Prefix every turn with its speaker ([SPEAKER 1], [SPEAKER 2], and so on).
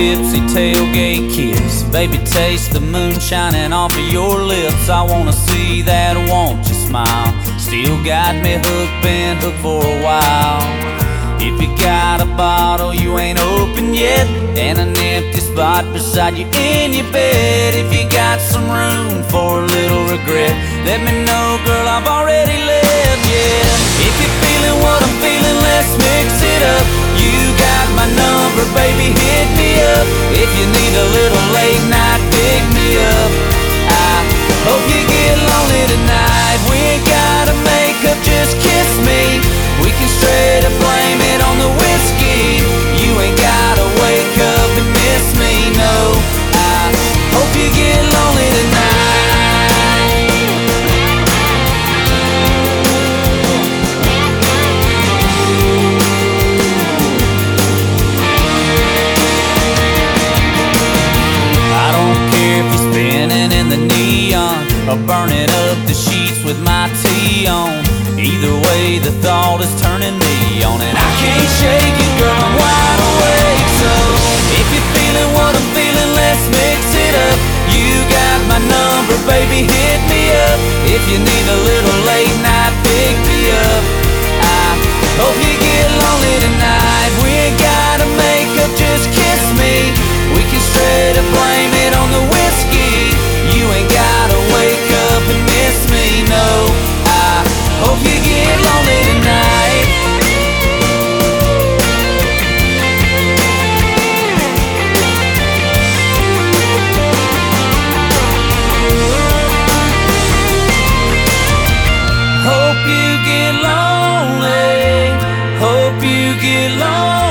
[SPEAKER 1] tipsy tailgate kiss. Baby, taste the moon shining off of your lips. I wanna see that, won't you smile? Still got me hooked, been hooked for a while. If you got a bottle you ain't open yet, and an empty spot beside you in your bed, if you got some room for a little regret, let me know, girl. I've already If you need a little late night, pick me up. I hope you get lonely tonight. Burning up the sheets with my tea on. Either way, the thought is turning me on, and I can't shake it, girl. I'm wide awake. So if you're feeling what I'm feeling, let's mix it up. You got my number, baby, hit me up. If you need a little hope you get lost.